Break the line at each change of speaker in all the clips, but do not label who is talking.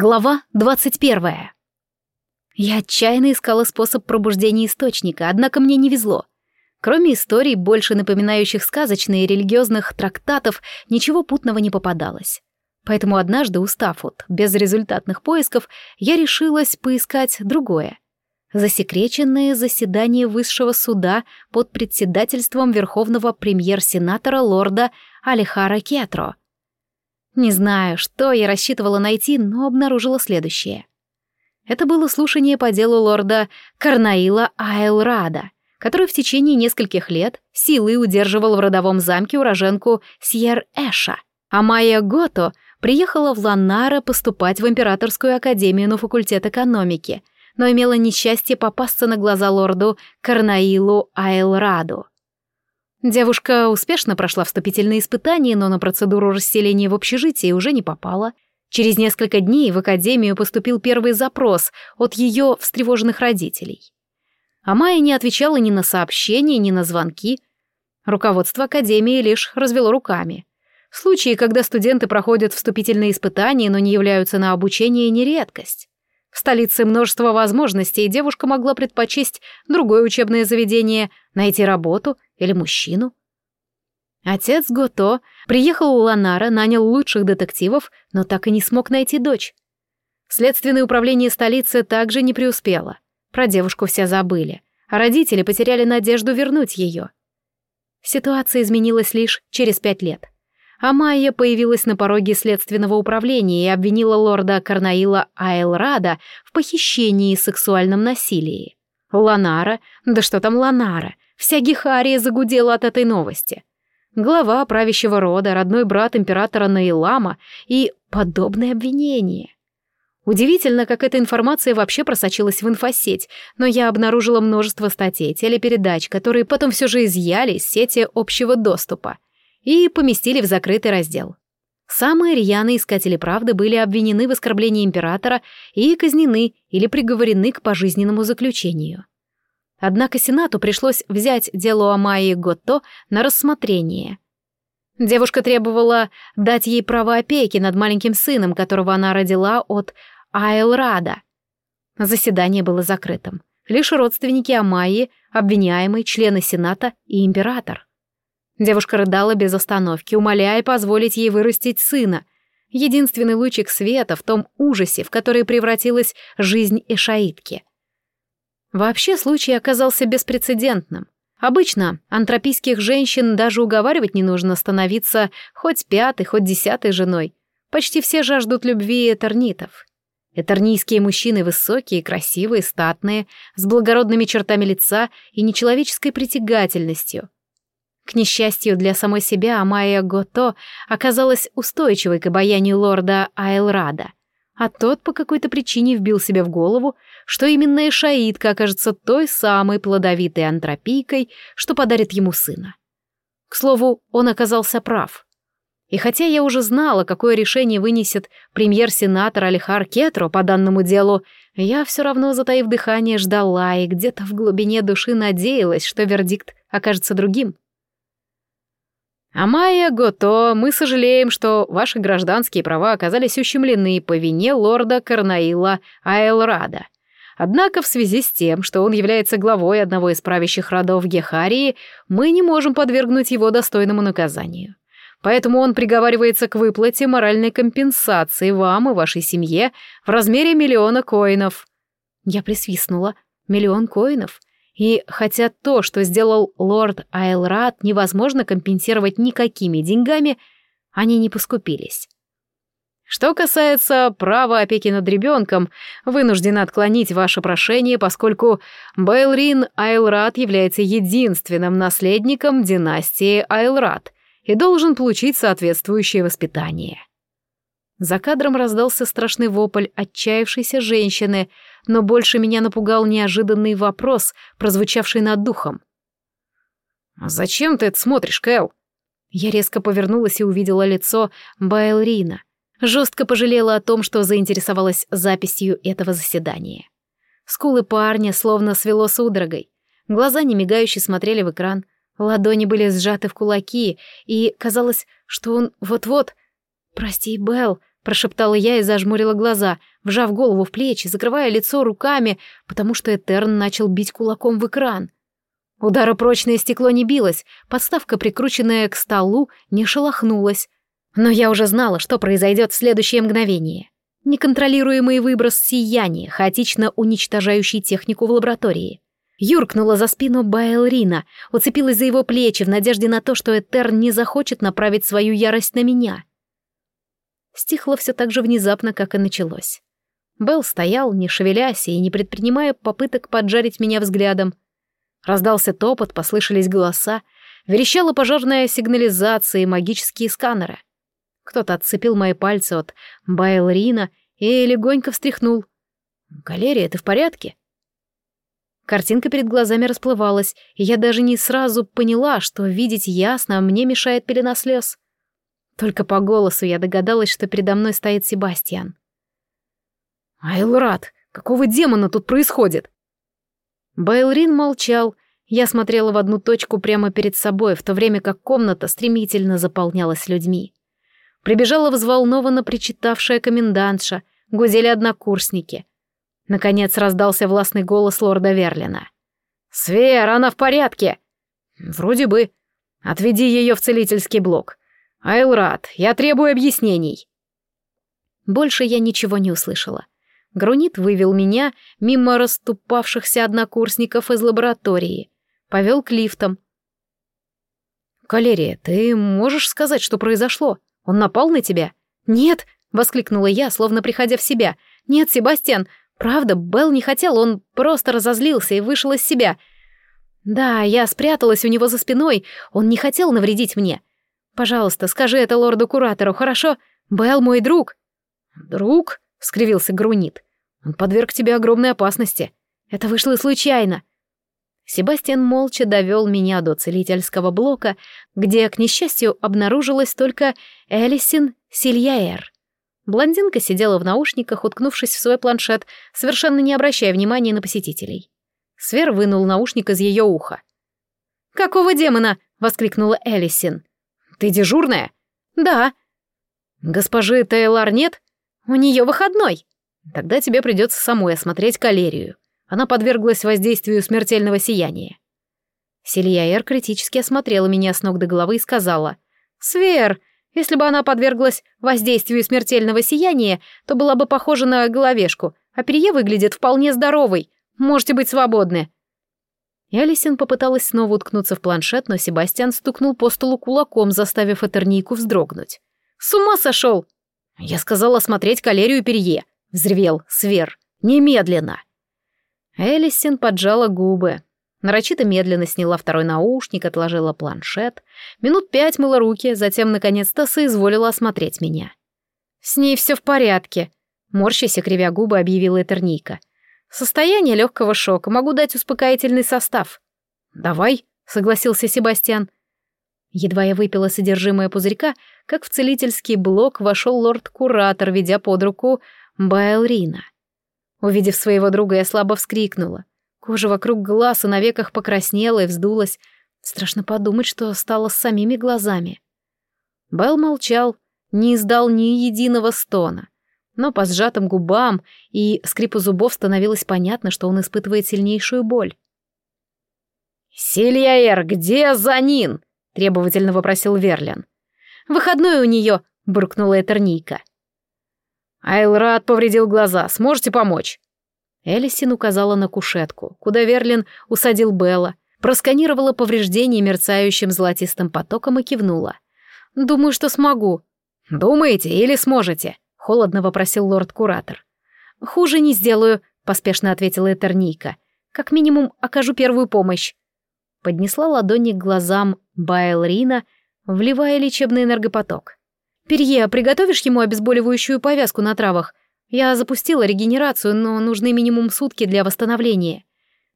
Глава 21. Я отчаянно искала способ пробуждения источника, однако мне не везло. Кроме историй, больше напоминающих сказочные религиозных трактатов, ничего путного не попадалось. Поэтому однажды, устав от безрезультатных поисков, я решилась поискать другое. Засекреченное заседание высшего суда под председательством верховного премьер-сенатора лорда Алихара Кетро — не знаю, что я рассчитывала найти, но обнаружила следующее. Это было слушание по делу лорда Карнаила Айлрада, который в течение нескольких лет силой удерживал в родовом замке уроженку Сьер-Эша. А Майя Гото приехала в Ланнара поступать в Императорскую академию на факультет экономики, но имела несчастье попасться на глаза лорду Карнаилу Айлраду. Девушка успешно прошла вступительные испытания, но на процедуру расселения в общежитии уже не попала. Через несколько дней в академию поступил первый запрос от ее встревоженных родителей. А Майя не отвечала ни на сообщения, ни на звонки. Руководство академии лишь развело руками. Случаи, когда студенты проходят вступительные испытания, но не являются на обучение, не редкость. В столице множество возможностей, и девушка могла предпочесть другое учебное заведение, найти работу или мужчину. Отец Гото приехал у Ланара, нанял лучших детективов, но так и не смог найти дочь. Следственное управление столицы также не преуспело. Про девушку все забыли, а родители потеряли надежду вернуть ее. Ситуация изменилась лишь через пять лет — а Майя появилась на пороге следственного управления и обвинила лорда Карнаила Айлрада в похищении и сексуальном насилии. Ланара, да что там Ланара, вся Гехария загудела от этой новости. Глава правящего рода, родной брат императора Наилама и подобное обвинение. Удивительно, как эта информация вообще просочилась в инфосеть, но я обнаружила множество статей, телепередач, которые потом все же изъяли из сети общего доступа и поместили в закрытый раздел. Самые рьяные искатели правды были обвинены в оскорблении императора и казнены или приговорены к пожизненному заключению. Однако Сенату пришлось взять дело Амайи Готто на рассмотрение. Девушка требовала дать ей право опеки над маленьким сыном, которого она родила от Айлрада. Заседание было закрытым. Лишь родственники Амайи, обвиняемый, члены Сената и император. Девушка рыдала без остановки, умоляя позволить ей вырастить сына. Единственный лучик света в том ужасе, в который превратилась жизнь Эшаитки. Вообще случай оказался беспрецедентным. Обычно антропийских женщин даже уговаривать не нужно становиться хоть пятой, хоть десятой женой. Почти все жаждут любви этернитов. Этернийские мужчины высокие, красивые, статные, с благородными чертами лица и нечеловеческой притягательностью — к несчастью для самой себя, Амайя Гото оказалась устойчивой к обаянию лорда Айлрада, а тот по какой-то причине вбил себе в голову, что именно Эшаидка окажется той самой плодовитой антропийкой, что подарит ему сына. К слову, он оказался прав. И хотя я уже знала, какое решение вынесет премьер-сенатор Алихар Кетро по данному делу, я все равно, затаив дыхание, ждала и где-то в глубине души надеялась, что вердикт окажется другим. «Амайя Гото, мы сожалеем, что ваши гражданские права оказались ущемлены по вине лорда Карнаила Айлрада. Однако в связи с тем, что он является главой одного из правящих родов Гехарии, мы не можем подвергнуть его достойному наказанию. Поэтому он приговаривается к выплате моральной компенсации вам и вашей семье в размере миллиона коинов». Я присвистнула. «Миллион коинов?» И хотя то, что сделал лорд Айлрат, невозможно компенсировать никакими деньгами, они не поскупились. Что касается права опеки над ребенком, вынуждена отклонить ваше прошение, поскольку Бейлрин Айлрат является единственным наследником династии Айлрат и должен получить соответствующее воспитание. За кадром раздался страшный вопль отчаявшейся женщины, но больше меня напугал неожиданный вопрос, прозвучавший над духом. «Зачем ты это смотришь, Кэл?» Я резко повернулась и увидела лицо Байлрина. Жестко пожалела о том, что заинтересовалась записью этого заседания. Скулы парня словно свело судорогой. Глаза немигающе смотрели в экран. Ладони были сжаты в кулаки, и казалось, что он вот-вот... «Прости, Белл», — прошептала я и зажмурила глаза, вжав голову в плечи, закрывая лицо руками, потому что Этерн начал бить кулаком в экран. Ударопрочное стекло не билось, подставка, прикрученная к столу, не шелохнулась. Но я уже знала, что произойдет в следующее мгновение. Неконтролируемый выброс сияния, хаотично уничтожающий технику в лаборатории. Юркнула за спину Байлрина, уцепилась за его плечи в надежде на то, что Этерн не захочет направить свою ярость на меня. Стихло все так же внезапно, как и началось. Белл стоял, не шевелясь и не предпринимая попыток поджарить меня взглядом. Раздался топот, послышались голоса, верещала пожарная сигнализация и магические сканеры. Кто-то отцепил мои пальцы от Байлрина и легонько встряхнул. «Галерия, ты в порядке?» Картинка перед глазами расплывалась, и я даже не сразу поняла, что видеть ясно мне мешает пелена слез. Только по голосу я догадалась, что передо мной стоит Себастьян. «Айлрат, какого демона тут происходит?» Байлрин молчал, я смотрела в одну точку прямо перед собой, в то время как комната стремительно заполнялась людьми. Прибежала взволнованно причитавшая комендантша, гузели однокурсники. Наконец раздался властный голос лорда Верлина. «Свер, она в порядке!» «Вроде бы. Отведи ее в целительский блок. Айлрат, я требую объяснений». Больше я ничего не услышала. Грунит вывел меня мимо расступавшихся однокурсников из лаборатории. Повел к лифтам. «Калерия, ты можешь сказать, что произошло? Он напал на тебя?» «Нет!» — воскликнула я, словно приходя в себя. «Нет, Себастьян, Правда, Белл не хотел, он просто разозлился и вышел из себя. Да, я спряталась у него за спиной, он не хотел навредить мне. Пожалуйста, скажи это лорду-куратору, хорошо? Белл мой друг. Друг? — скривился Грунит. Он подверг тебе огромной опасности. Это вышло случайно. Себастьян молча довел меня до целительского блока, где, к несчастью, обнаружилась только Элисин Сильяэр. Блондинка сидела в наушниках, уткнувшись в свой планшет, совершенно не обращая внимания на посетителей. Свер вынул наушник из ее уха. «Какого демона?» — воскликнула Элисин. «Ты дежурная?» «Да». «Госпожи Тейлар нет?» «У нее выходной». «Тогда тебе придется самой осмотреть калерию. Она подверглась воздействию смертельного сияния». Силья критически осмотрела меня с ног до головы и сказала. «Свер, если бы она подверглась воздействию смертельного сияния, то была бы похожа на головешку, а Перье выглядит вполне здоровой. Можете быть свободны». И попыталась снова уткнуться в планшет, но Себастьян стукнул по столу кулаком, заставив Этернику вздрогнуть. «С ума сошел!» «Я сказала смотреть калерию Перье», — взревел Свер. «Немедленно!» Элисин поджала губы. Нарочито медленно сняла второй наушник, отложила планшет. Минут пять мыла руки, затем, наконец-то, соизволила осмотреть меня. «С ней все в порядке», — морщася, кривя губы, объявила Этернийка. «Состояние легкого шока. Могу дать успокоительный состав». «Давай», — согласился Себастьян. Едва я выпила содержимое пузырька, как в целительский блок вошел лорд-куратор, ведя под руку Байлрина. Увидев своего друга, я слабо вскрикнула. Кожа вокруг глаз и на веках покраснела и вздулась. Страшно подумать, что стало с самими глазами. Белл молчал, не издал ни единого стона. Но по сжатым губам и скрипу зубов становилось понятно, что он испытывает сильнейшую боль. «Сильяэр, где Занин?» — требовательно вопросил Верлин. «Выходной у нее», — буркнула Этернийка. Айлрад повредил глаза. Сможете помочь?» Элисин указала на кушетку, куда Верлин усадил Белла, просканировала повреждения мерцающим золотистым потоком и кивнула. «Думаю, что смогу». «Думаете или сможете?» — холодно вопросил лорд-куратор. «Хуже не сделаю», — поспешно ответила Этернийка. «Как минимум окажу первую помощь». Поднесла ладони к глазам Байлрина, вливая лечебный энергопоток. «Перье, приготовишь ему обезболивающую повязку на травах? Я запустила регенерацию, но нужны минимум сутки для восстановления.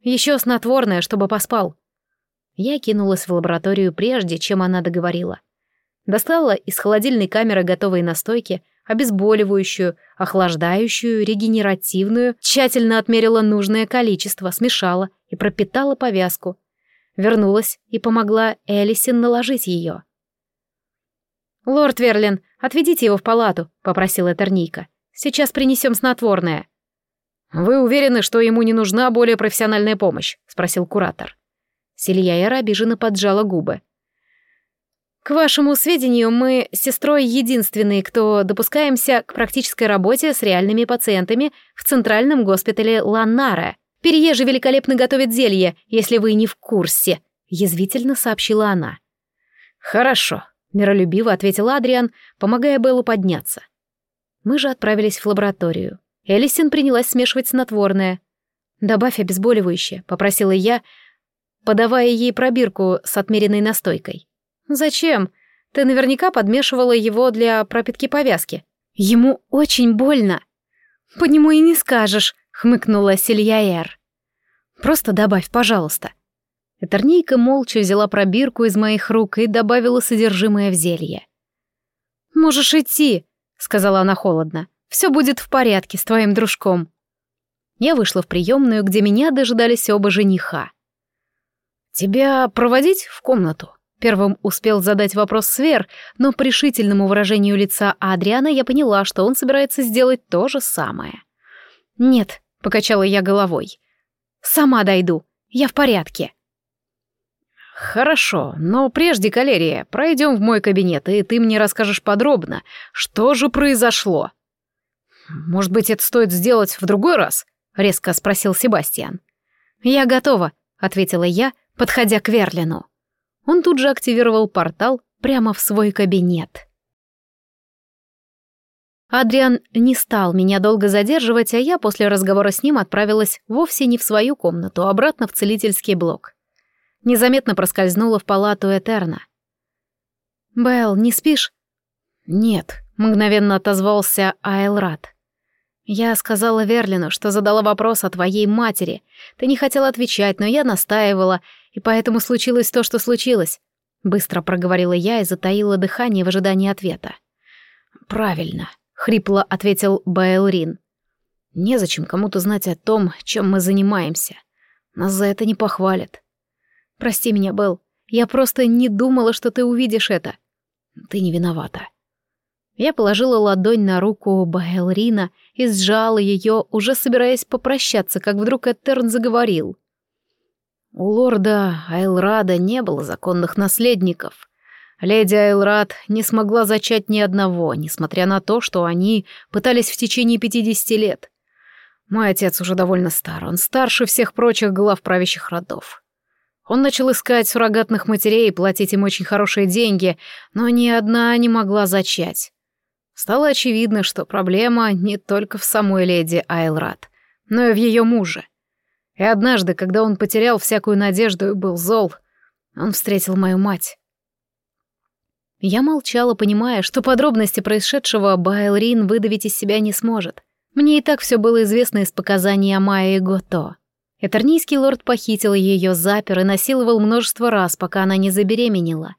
Еще снотворное, чтобы поспал. Я кинулась в лабораторию прежде, чем она договорила. Достала из холодильной камеры готовые настойки, обезболивающую, охлаждающую, регенеративную, тщательно отмерила нужное количество, смешала и пропитала повязку. Вернулась и помогла Элисин наложить ее. «Лорд Верлин, отведите его в палату», — попросила Этернийка. «Сейчас принесем снотворное».
«Вы уверены, что ему не нужна более профессиональная помощь?» — спросил куратор.
Сильяэра обиженно поджала губы. «К вашему сведению, мы с сестрой единственные, кто допускаемся к практической работе с реальными пациентами в центральном госпитале Ланнара. Переезжий великолепно готовит зелье, если вы не в курсе», — язвительно сообщила она.
«Хорошо», —
миролюбиво ответил Адриан, помогая Беллу подняться. Мы же отправились в лабораторию. Элисин принялась смешивать снотворное. «Добавь обезболивающее», — попросила я, подавая ей пробирку с отмеренной настойкой. «Зачем? Ты наверняка подмешивала его для пропитки повязки. Ему очень больно». «По нему и не скажешь», — хмыкнула Сильяэр. «Просто добавь, пожалуйста». Этернейка молча взяла пробирку из моих рук и добавила содержимое в зелье. «Можешь идти», — сказала она холодно. «Все будет в порядке с твоим дружком». Я вышла в приемную, где меня дожидались оба жениха.
«Тебя проводить в комнату?»
Первым успел задать вопрос Свер, но по решительному выражению лица Адриана я поняла, что он собирается сделать то же самое. «Нет», — покачала я головой. «Сама дойду. Я в порядке».
«Хорошо, но прежде, Калерия, пройдем в мой кабинет, и ты мне расскажешь подробно, что же произошло». «Может быть, это стоит сделать в другой раз?» — резко спросил Себастьян.
«Я готова», — ответила я, подходя к Верлину. Он тут же активировал портал прямо в свой кабинет. Адриан не стал меня долго задерживать, а я после разговора с ним отправилась вовсе не в свою комнату, а обратно в целительский блок. Незаметно проскользнула в палату Этерна. «Белл, не спишь?»
«Нет», —
мгновенно отозвался Айлрат. «Я сказала Верлину, что задала вопрос о твоей матери. Ты не хотела отвечать, но я настаивала, и поэтому случилось то, что случилось», — быстро проговорила я и затаила дыхание в ожидании ответа.
«Правильно», — хрипло ответил Байлрин. «Незачем кому-то знать о том, чем мы занимаемся. Нас за это не похвалят».
«Прости меня, Белл, я просто не думала, что ты увидишь это».
«Ты не виновата».
Я положила ладонь на руку Байлрина и сжала ее, уже собираясь попрощаться, как вдруг Этерн заговорил.
У лорда Айлрада не было законных наследников. Леди Айлрад не смогла зачать ни одного, несмотря на то, что они пытались в течение пятидесяти лет. Мой отец уже довольно стар, он старше всех прочих глав правящих родов. Он начал искать суррогатных матерей и платить им очень хорошие деньги, но ни одна не могла зачать. Стало очевидно, что проблема не только в самой леди Айлрад, но и в ее муже. И однажды, когда он потерял всякую надежду и был зол, он встретил мою мать.
Я молчала, понимая, что подробности происшедшего Байлрин выдавить из себя не сможет. Мне и так все было известно из показаний Амая и Гото. Этернийский лорд похитил ее, запер и насиловал множество раз, пока она не забеременела.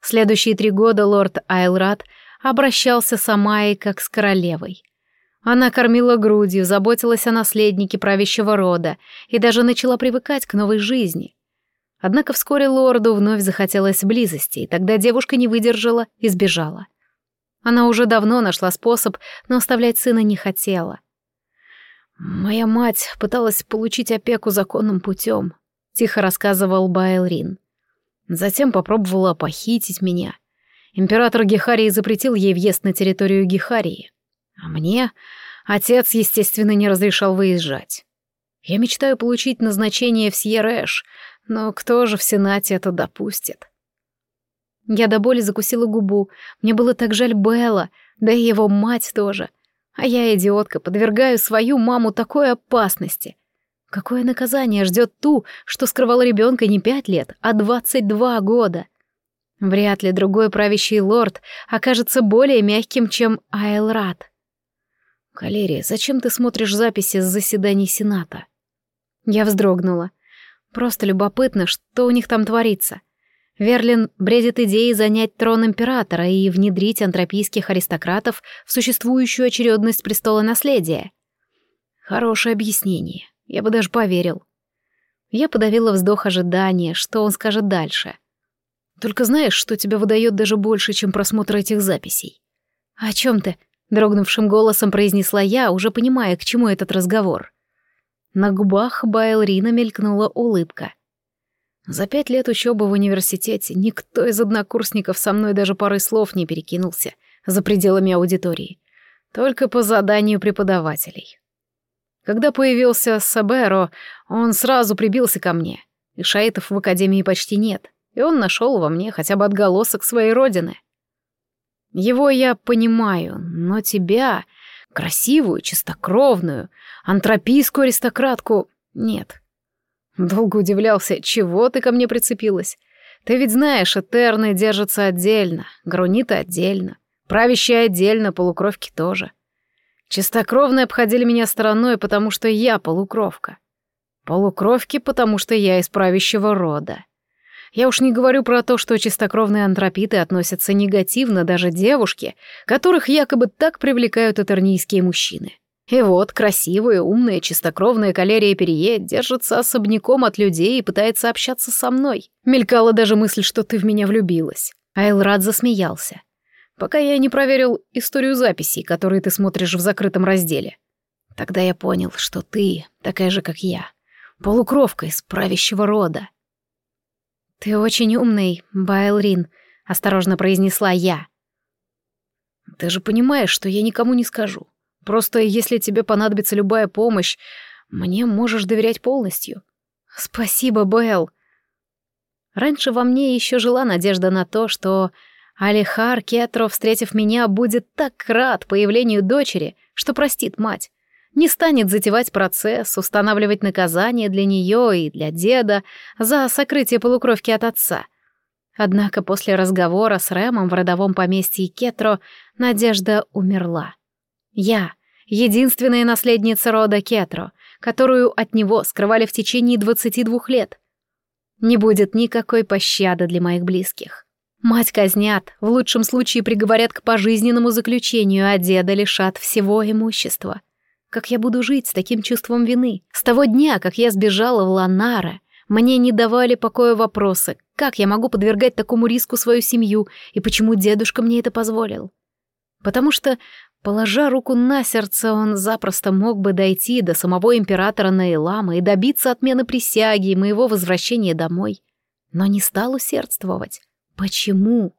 Следующие три года лорд Айлрат обращался с Амайей как с королевой. Она кормила грудью, заботилась о наследнике правящего рода и даже начала привыкать к новой жизни. Однако вскоре лорду вновь захотелось близости, и тогда девушка не выдержала и сбежала. Она уже давно нашла способ, но оставлять сына не хотела.
«Моя мать пыталась получить опеку законным путем», — тихо рассказывал Байлрин. Затем попробовала похитить меня. Император Гехарии запретил ей въезд на территорию Гехарии. А мне отец, естественно, не разрешал выезжать. Я мечтаю получить назначение в Сьеррэш, но кто же в Сенате это допустит?
Я до боли закусила губу. Мне было так жаль Белла, да и его мать тоже. А я, идиотка, подвергаю свою маму такой опасности. Какое наказание ждет ту, что скрывала ребенка не пять лет, а двадцать два года? Вряд ли другой правящий лорд окажется более мягким, чем Айлрат.
«Калерия, зачем ты смотришь записи с заседаний Сената?»
Я вздрогнула. Просто любопытно, что у них там творится. Верлин бредит идеей занять трон императора и внедрить антропийских аристократов в существующую очередность престола наследия.
Хорошее объяснение. Я бы даже поверил.
Я подавила вздох ожидания, что он скажет дальше.
Только знаешь, что тебя выдает даже больше, чем просмотр этих записей?»
«О чем ты?» — дрогнувшим голосом произнесла я, уже понимая, к чему этот разговор. На губах Байлрина мелькнула улыбка.
За пять лет учебы в университете никто из однокурсников со мной даже парой слов не перекинулся за пределами аудитории. Только по заданию преподавателей. Когда появился Саберо, он сразу прибился ко мне. И шаитов в академии почти нет, и он нашел во мне хотя бы отголосок своей родины. Его я понимаю, но тебя, красивую, чистокровную, антропийскую аристократку, нет. Долго удивлялся, чего ты ко мне прицепилась. Ты ведь знаешь, этерны держатся отдельно, груниты отдельно, правящие отдельно, полукровки тоже. Чистокровные обходили меня стороной, потому что я полукровка. Полукровки, потому что я из правящего рода. Я уж не говорю про то, что чистокровные антропиты относятся негативно даже девушки, которых якобы так привлекают этернийские мужчины. И вот красивая, умная, чистокровная калерия Перье держится особняком от людей и пытается общаться со мной. Мелькала даже мысль, что ты в меня влюбилась. Айлрад засмеялся. Пока я не проверил историю записей, которые ты смотришь в закрытом разделе. Тогда я понял, что ты такая же, как я. Полукровка из правящего рода.
«Ты очень умный, Байлрин», — осторожно произнесла я.
«Ты же понимаешь, что я никому не скажу. Просто если тебе понадобится любая помощь, мне можешь доверять полностью.
Спасибо, Белл. Раньше во мне еще жила надежда на то, что Алихар Кетро, встретив меня, будет так рад появлению дочери, что простит мать. Не станет затевать процесс, устанавливать наказание для нее и для деда за сокрытие полукровки от отца. Однако после разговора с Рэмом в родовом поместье Кетро надежда умерла. Я, единственная наследница рода Кетро, которую от него скрывали в течение 22 лет. Не будет никакой пощады для моих близких. Мать казнят, в лучшем случае приговорят к пожизненному заключению, а деда лишат всего имущества. Как я буду жить с таким чувством вины? С того дня, как я сбежала в Ланара, мне не давали покоя вопросы, как я могу подвергать такому риску свою семью и почему дедушка мне это позволил. Потому что Положа руку на сердце, он запросто мог бы дойти до самого императора Наилама и добиться отмены присяги и моего возвращения домой. Но не стал усердствовать. Почему?